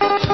Bye.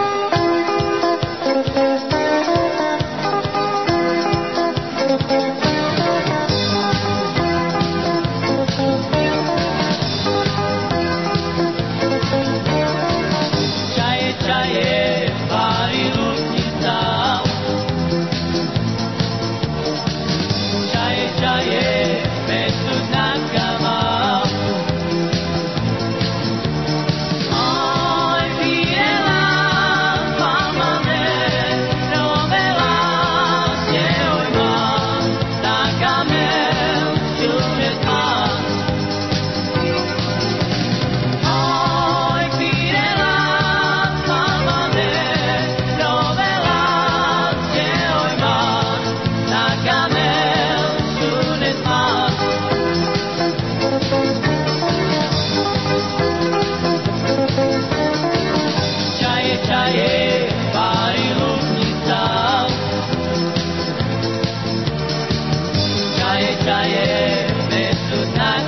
Shayeh Mesutani